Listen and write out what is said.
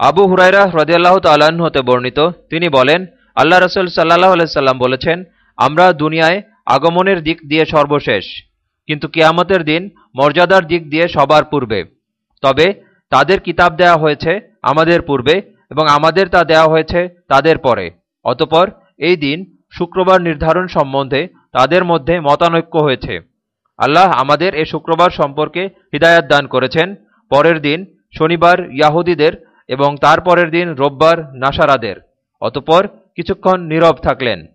আবু হুরাইরা হ্রদিয়াল্লাহ তাল্লাহ্ন হতে বর্ণিত। তিনি বলেন, আল্লাহ রসুল সাল্লাহ আলাইসাল্লাম বলেছেন, আমরা দুনিয়ায় আগমনের দিক দিয়ে সর্বশেষ, কিন্তু কিয়ামতের দিন মর্যাদার দিক দিয়ে সবার পূর্বে। তবে তাদের কিতাব দেয়া হয়েছে আমাদের পূর্বে এবং আমাদের তা দেওয়া হয়েছে তাদের পরে। অতপর এই দিন শুক্রবার নির্ধারণ সম্বন্ধে তাদের মধ্যে মতানৈক্য হয়েছে। আল্লাহ আমাদের এ শুক্রবার সম্পর্কে হৃদায়ত দান করেছেন। পরের দিন শনিবার ইয়াহুদিদের এবং তারপরের দিন রোববার নাসারাদের। অতপর কিছুক্ষণ নীরব থাকলেন।